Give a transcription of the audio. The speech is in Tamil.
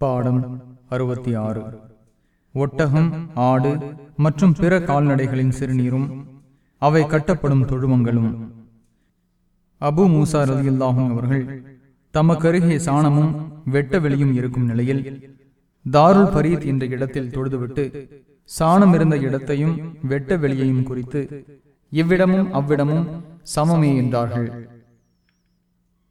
பாடம் அறுபத்தி ஆறு. ஒட்டகம் ஆடு மற்றும் பிற கால்நடைகளின் சிறுநீரும் அவை கட்டப்படும் தொழுவங்களும். அபு மூசா ரலியல்லாஹும் அவர்கள் தமக்கருகே சாணமும் வெட்ட வெளியும் இருக்கும் நிலையில் தாருல் பரீத் என்ற இடத்தில் தொழுதுவிட்டு சாணம் இருந்த இடத்தையும் வெட்ட வெளியையும் குறித்து இவ்விடமும் அவ்விடமும் சமமே என்றார்கள்.